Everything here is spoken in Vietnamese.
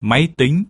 máy tính.